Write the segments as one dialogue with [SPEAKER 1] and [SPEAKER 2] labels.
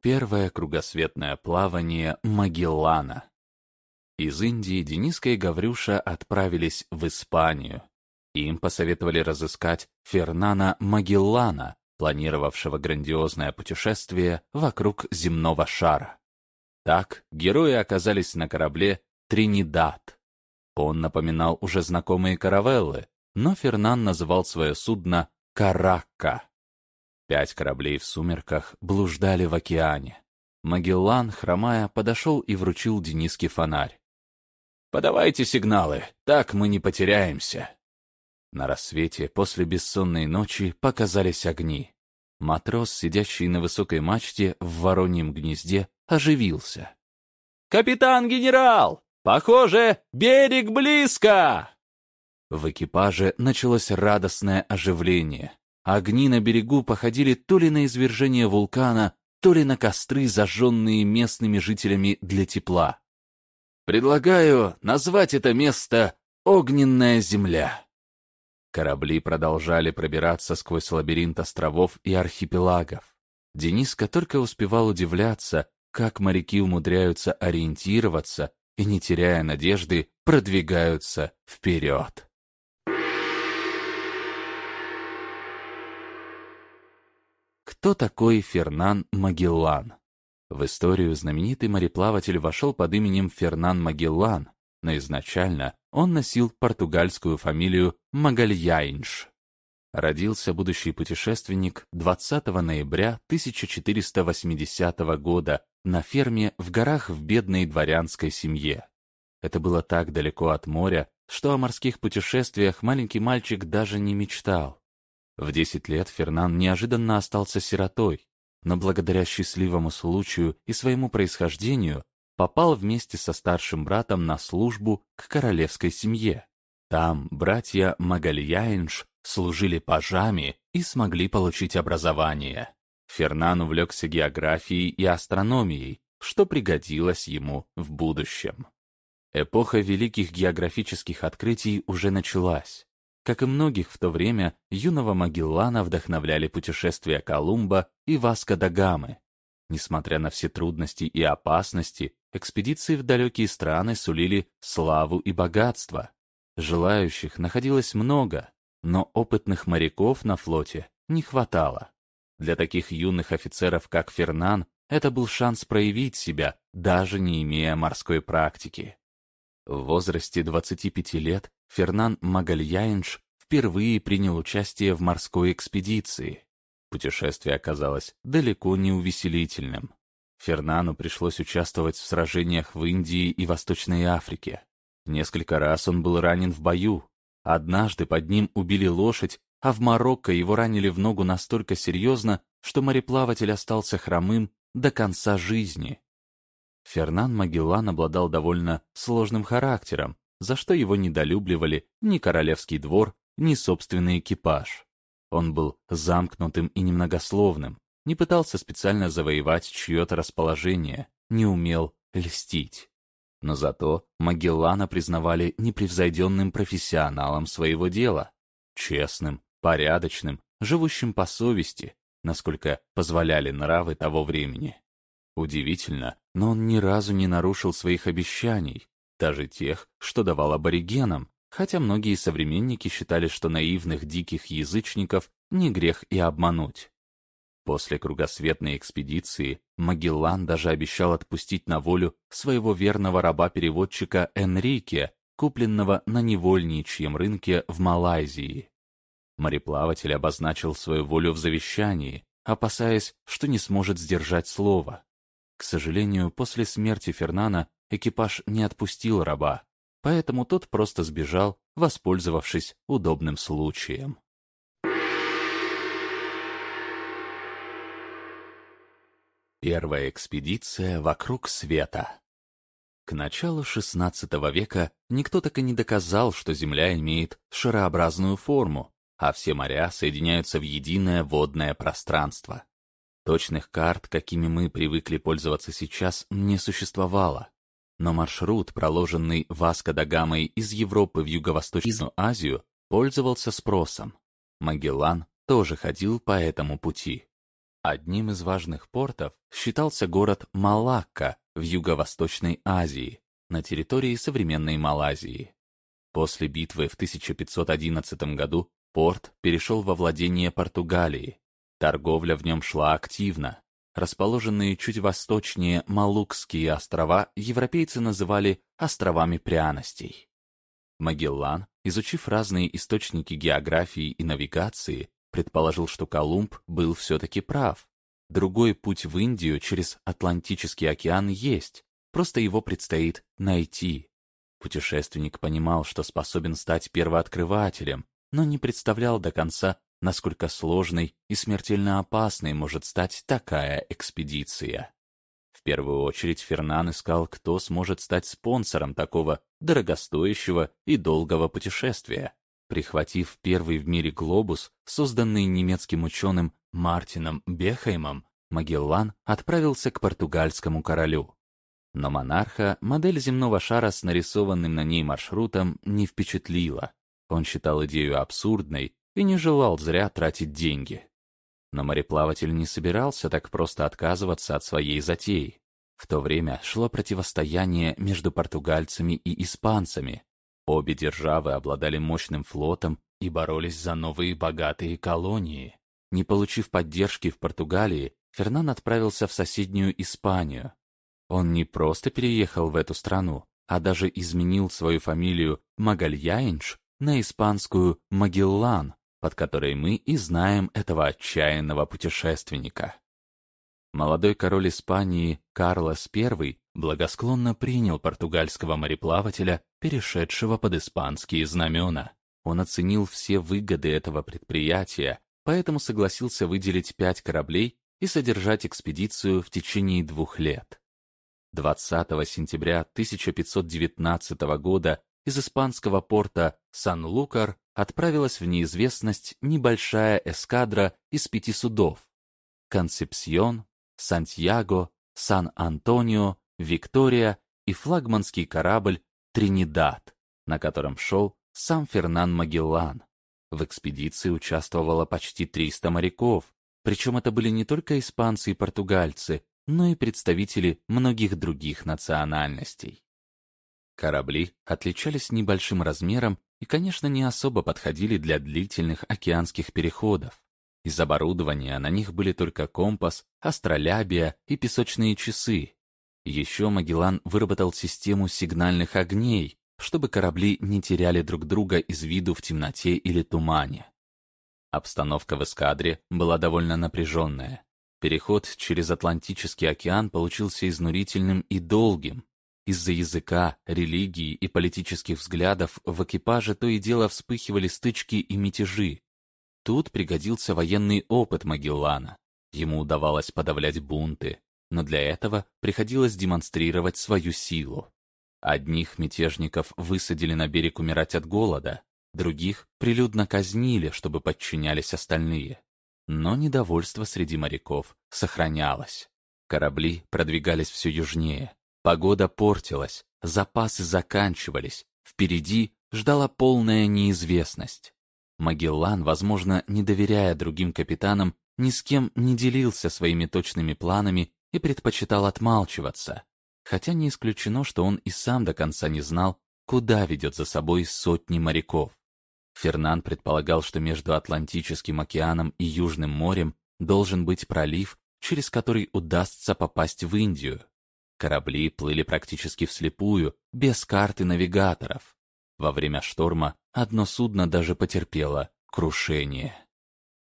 [SPEAKER 1] Первое кругосветное плавание Магеллана. Из Индии Дениска и Гаврюша отправились в Испанию. Им посоветовали разыскать Фернана Магеллана, планировавшего грандиозное путешествие вокруг земного шара. Так герои оказались на корабле «Тринидад». Он напоминал уже знакомые каравеллы, но Фернан называл свое судно «Каракка». Пять кораблей в сумерках блуждали в океане. Магеллан, хромая, подошел и вручил Дениске фонарь. «Подавайте сигналы, так мы не потеряемся». На рассвете, после бессонной ночи, показались огни. Матрос, сидящий на высокой мачте в вороньем гнезде, оживился. «Капитан-генерал! Похоже, берег близко!» В экипаже началось радостное оживление. Огни на берегу походили то ли на извержение вулкана, то ли на костры, зажженные местными жителями для тепла. «Предлагаю назвать это место «Огненная земля». Корабли продолжали пробираться сквозь лабиринт островов и архипелагов. Дениска только успевал удивляться, как моряки умудряются ориентироваться и, не теряя надежды, продвигаются вперед. Кто такой Фернан Магеллан? В историю знаменитый мореплаватель вошел под именем Фернан Магеллан, но изначально он носил португальскую фамилию Магальяинш. Родился будущий путешественник 20 ноября 1480 года на ферме в горах в бедной дворянской семье. Это было так далеко от моря, что о морских путешествиях маленький мальчик даже не мечтал. В 10 лет Фернан неожиданно остался сиротой, но благодаря счастливому случаю и своему происхождению попал вместе со старшим братом на службу к королевской семье. Там братья Магальяинш служили пажами и смогли получить образование. Фернан увлекся географией и астрономией, что пригодилось ему в будущем. Эпоха великих географических открытий уже началась. Как и многих в то время, юного Магеллана вдохновляли путешествия Колумба и Васко да Гамы. Несмотря на все трудности и опасности, экспедиции в далекие страны сулили славу и богатство. Желающих находилось много, но опытных моряков на флоте не хватало. Для таких юных офицеров, как Фернан, это был шанс проявить себя, даже не имея морской практики. В возрасте 25 лет Фернан Магальяинш впервые принял участие в морской экспедиции. Путешествие оказалось далеко не увеселительным. Фернану пришлось участвовать в сражениях в Индии и Восточной Африке. Несколько раз он был ранен в бою. Однажды под ним убили лошадь, а в Марокко его ранили в ногу настолько серьезно, что мореплаватель остался хромым до конца жизни. Фернан Магеллан обладал довольно сложным характером, за что его недолюбливали ни королевский двор, ни собственный экипаж. Он был замкнутым и немногословным, не пытался специально завоевать чье-то расположение, не умел льстить. Но зато Магеллана признавали непревзойденным профессионалом своего дела, честным, порядочным, живущим по совести, насколько позволяли нравы того времени. Удивительно, но он ни разу не нарушил своих обещаний, даже тех, что давал аборигенам, хотя многие современники считали, что наивных диких язычников не грех и обмануть. После кругосветной экспедиции Магеллан даже обещал отпустить на волю своего верного раба-переводчика Энрике, купленного на невольничьем рынке в Малайзии. Мореплаватель обозначил свою волю в завещании, опасаясь, что не сможет сдержать слово. К сожалению, после смерти Фернана экипаж не отпустил раба, поэтому тот просто сбежал, воспользовавшись удобным случаем. Первая экспедиция вокруг света. К началу XVI века никто так и не доказал, что Земля имеет шарообразную форму, а все моря соединяются в единое водное пространство. Точных карт, какими мы привыкли пользоваться сейчас, не существовало. Но маршрут, проложенный Васко да Гамой из Европы в Юго-Восточную Азию, пользовался спросом. Магеллан тоже ходил по этому пути. Одним из важных портов считался город Малакка в Юго-Восточной Азии, на территории современной Малайзии. После битвы в 1511 году порт перешел во владение Португалии. Торговля в нем шла активно. Расположенные чуть восточнее Малукские острова европейцы называли островами пряностей. Магеллан, изучив разные источники географии и навигации, предположил, что Колумб был все-таки прав. Другой путь в Индию через Атлантический океан есть, просто его предстоит найти. Путешественник понимал, что способен стать первооткрывателем, но не представлял до конца, насколько сложной и смертельно опасной может стать такая экспедиция. В первую очередь Фернан искал, кто сможет стать спонсором такого дорогостоящего и долгого путешествия. Прихватив первый в мире глобус, созданный немецким ученым Мартином Бехаймом, Магеллан отправился к португальскому королю. Но монарха модель земного шара с нарисованным на ней маршрутом не впечатлила. Он считал идею абсурдной и не желал зря тратить деньги. Но мореплаватель не собирался так просто отказываться от своей затеи. В то время шло противостояние между португальцами и испанцами. Обе державы обладали мощным флотом и боролись за новые богатые колонии. Не получив поддержки в Португалии, Фернан отправился в соседнюю Испанию. Он не просто переехал в эту страну, а даже изменил свою фамилию Магальяинш на испанскую Магеллан, под которой мы и знаем этого отчаянного путешественника. Молодой король Испании Карлос I благосклонно принял португальского мореплавателя, перешедшего под испанские знамена. Он оценил все выгоды этого предприятия, поэтому согласился выделить пять кораблей и содержать экспедицию в течение двух лет. 20 сентября 1519 года из испанского порта Сан-Лукар отправилась в неизвестность небольшая эскадра из пяти судов «Концепсион», «Сантьяго», «Сан-Антонио», «Виктория» и флагманский корабль «Тринидад», на котором шел сам Фернан Магеллан. В экспедиции участвовало почти 300 моряков, причем это были не только испанцы и португальцы, но и представители многих других национальностей. Корабли отличались небольшим размером и, конечно, не особо подходили для длительных океанских переходов. Из оборудования на них были только компас, астролябия и песочные часы. Еще Магеллан выработал систему сигнальных огней, чтобы корабли не теряли друг друга из виду в темноте или тумане. Обстановка в эскадре была довольно напряженная. Переход через Атлантический океан получился изнурительным и долгим. Из-за языка, религии и политических взглядов в экипаже то и дело вспыхивали стычки и мятежи. Тут пригодился военный опыт Магеллана. Ему удавалось подавлять бунты, но для этого приходилось демонстрировать свою силу. Одних мятежников высадили на берег умирать от голода, других прилюдно казнили, чтобы подчинялись остальные. Но недовольство среди моряков сохранялось. Корабли продвигались все южнее. Погода портилась, запасы заканчивались, впереди ждала полная неизвестность. Магеллан, возможно, не доверяя другим капитанам, ни с кем не делился своими точными планами и предпочитал отмалчиваться, хотя не исключено, что он и сам до конца не знал, куда ведет за собой сотни моряков. Фернан предполагал, что между Атлантическим океаном и Южным морем должен быть пролив, через который удастся попасть в Индию. Корабли плыли практически вслепую, без карты навигаторов. Во время шторма одно судно даже потерпело крушение.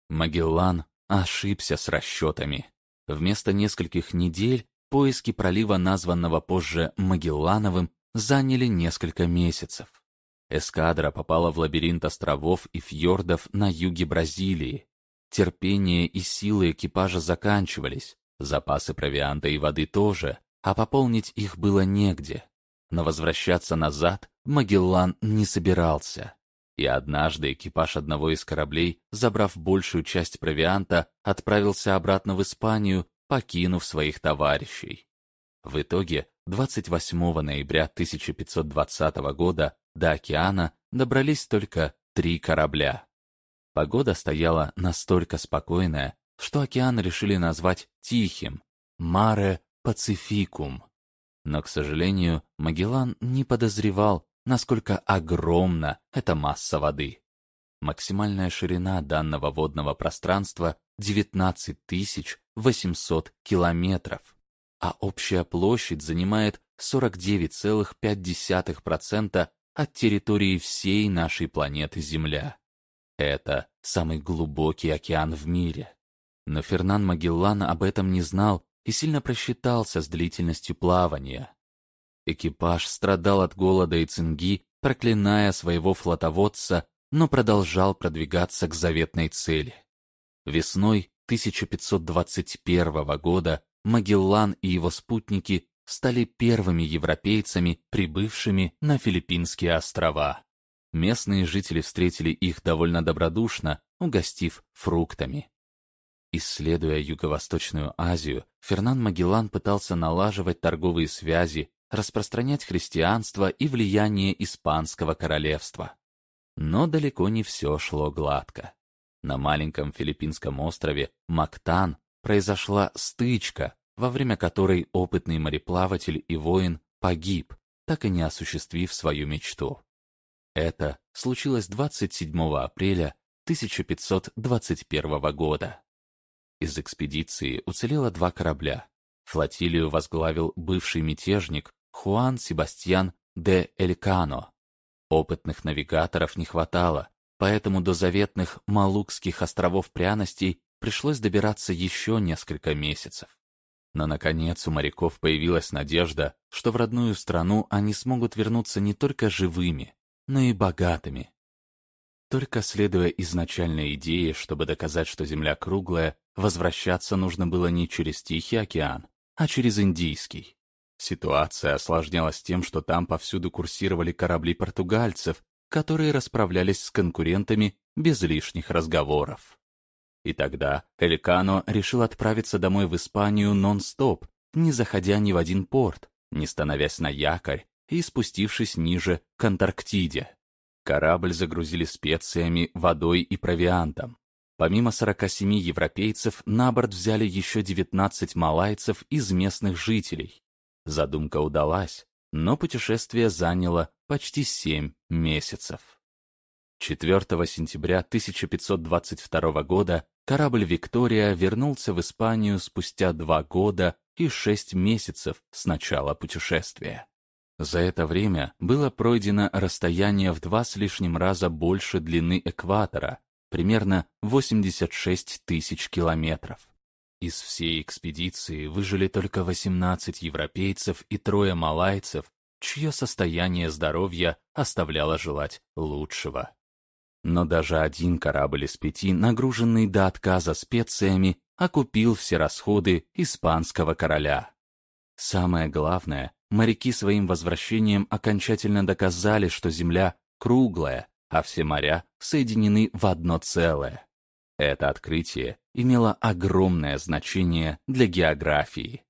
[SPEAKER 1] Магеллан ошибся с расчетами. Вместо нескольких недель поиски пролива, названного позже Магеллановым, заняли несколько месяцев. Эскадра попала в лабиринт островов и фьордов на юге Бразилии. Терпение и силы экипажа заканчивались, запасы провианта и воды тоже, а пополнить их было негде. Но возвращаться назад Магеллан не собирался. И однажды экипаж одного из кораблей, забрав большую часть провианта, отправился обратно в Испанию, покинув своих товарищей. В итоге 28 ноября 1520 года до океана добрались только три корабля. Погода стояла настолько спокойная, что океан решили назвать Тихим, Маре Пацификум. Но, к сожалению, Магеллан не подозревал, насколько огромна эта масса воды. Максимальная ширина данного водного пространства 19 800 километров, а общая площадь занимает 49,5% от территории всей нашей планеты Земля. Это самый глубокий океан в мире. Но Фернан Магеллан об этом не знал и сильно просчитался с длительностью плавания. Экипаж страдал от голода и цинги, проклиная своего флотоводца, но продолжал продвигаться к заветной цели. Весной 1521 года Магеллан и его спутники стали первыми европейцами, прибывшими на Филиппинские острова. Местные жители встретили их довольно добродушно, угостив фруктами. Исследуя Юго-Восточную Азию, Фернан Магеллан пытался налаживать торговые связи, распространять христианство и влияние Испанского королевства. Но далеко не все шло гладко. На маленьком филиппинском острове Мактан произошла стычка, во время которой опытный мореплаватель и воин погиб, так и не осуществив свою мечту. Это случилось 27 апреля 1521 года. Из экспедиции уцелело два корабля. Флотилию возглавил бывший мятежник Хуан Себастьян де Элькано. Опытных навигаторов не хватало, поэтому до заветных Малукских островов пряностей пришлось добираться еще несколько месяцев. Но, наконец, у моряков появилась надежда, что в родную страну они смогут вернуться не только живыми, но и богатыми. Только следуя изначальной идее, чтобы доказать, что Земля круглая, возвращаться нужно было не через Тихий океан, а через Индийский. Ситуация осложнялась тем, что там повсюду курсировали корабли португальцев, которые расправлялись с конкурентами без лишних разговоров. И тогда Элькано решил отправиться домой в Испанию нон-стоп, не заходя ни в один порт, не становясь на якорь и спустившись ниже к Антарктиде. Корабль загрузили специями, водой и провиантом. Помимо 47 европейцев, на борт взяли еще 19 малайцев из местных жителей. Задумка удалась, но путешествие заняло почти 7 месяцев. 4 сентября 1522 года корабль «Виктория» вернулся в Испанию спустя два года и шесть месяцев с начала путешествия. За это время было пройдено расстояние в два с лишним раза больше длины экватора, примерно 86 тысяч километров. Из всей экспедиции выжили только 18 европейцев и трое малайцев, чье состояние здоровья оставляло желать лучшего. Но даже один корабль из пяти, нагруженный до отказа специями, окупил все расходы испанского короля. Самое главное, моряки своим возвращением окончательно доказали, что Земля круглая, а все моря соединены в одно целое. Это открытие имело огромное значение для географии.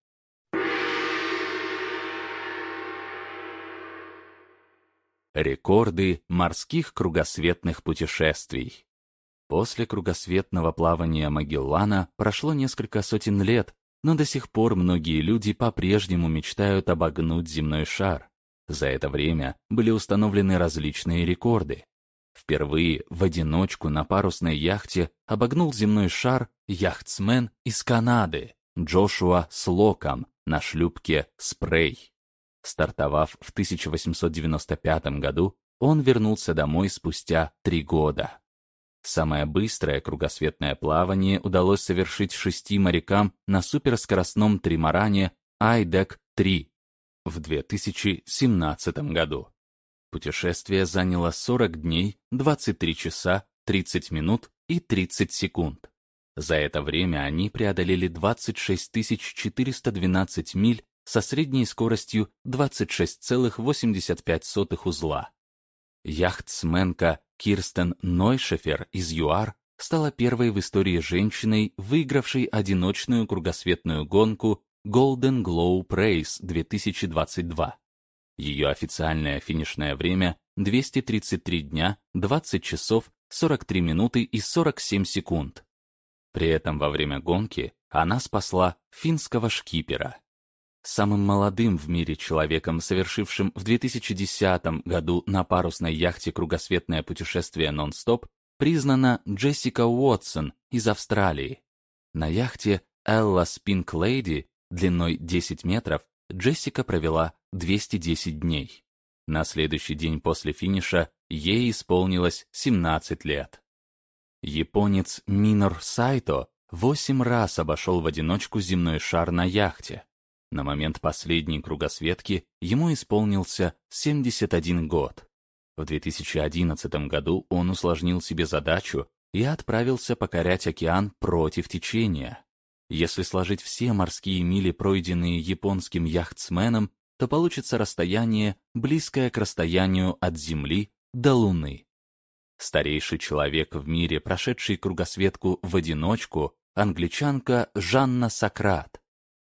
[SPEAKER 1] Рекорды морских кругосветных путешествий После кругосветного плавания Магеллана прошло несколько сотен лет, но до сих пор многие люди по-прежнему мечтают обогнуть земной шар. За это время были установлены различные рекорды. Впервые в одиночку на парусной яхте обогнул земной шар яхтсмен из Канады Джошуа Слоком на шлюпке «Спрей». Стартовав в 1895 году, он вернулся домой спустя три года. Самое быстрое кругосветное плавание удалось совершить шести морякам на суперскоростном тримаране Айдек-3 в 2017 году. Путешествие заняло 40 дней, 23 часа, 30 минут и 30 секунд. За это время они преодолели 26 412 миль со средней скоростью 26,85 узла. Яхтсменка Кирстен Нойшефер из ЮАР стала первой в истории женщиной, выигравшей одиночную кругосветную гонку Golden Globe Race 2022. Ее официальное финишное время 233 дня, 20 часов, 43 минуты и 47 секунд. При этом во время гонки она спасла финского шкипера. Самым молодым в мире человеком, совершившим в 2010 году на парусной яхте кругосветное путешествие нон-стоп, признана Джессика Уотсон из Австралии. На яхте Элла Спинк Лейди длиной 10 метров Джессика провела 210 дней. На следующий день после финиша ей исполнилось 17 лет. Японец Минор Сайто восемь раз обошел в одиночку земной шар на яхте. На момент последней кругосветки ему исполнился 71 год. В 2011 году он усложнил себе задачу и отправился покорять океан против течения. Если сложить все морские мили, пройденные японским яхтсменом, то получится расстояние, близкое к расстоянию от Земли до Луны. Старейший человек в мире, прошедший кругосветку в одиночку, англичанка Жанна Сократ.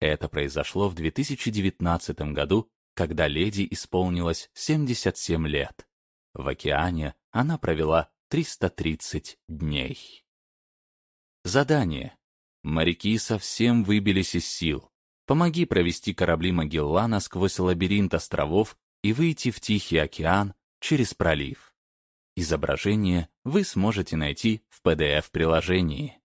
[SPEAKER 1] Это произошло в 2019 году, когда леди исполнилось 77 лет. В океане она провела 330 дней. Задание. Моряки совсем выбились из сил. Помоги провести корабли Магеллана сквозь лабиринт островов и выйти в Тихий океан через пролив. Изображение вы сможете найти в PDF-приложении.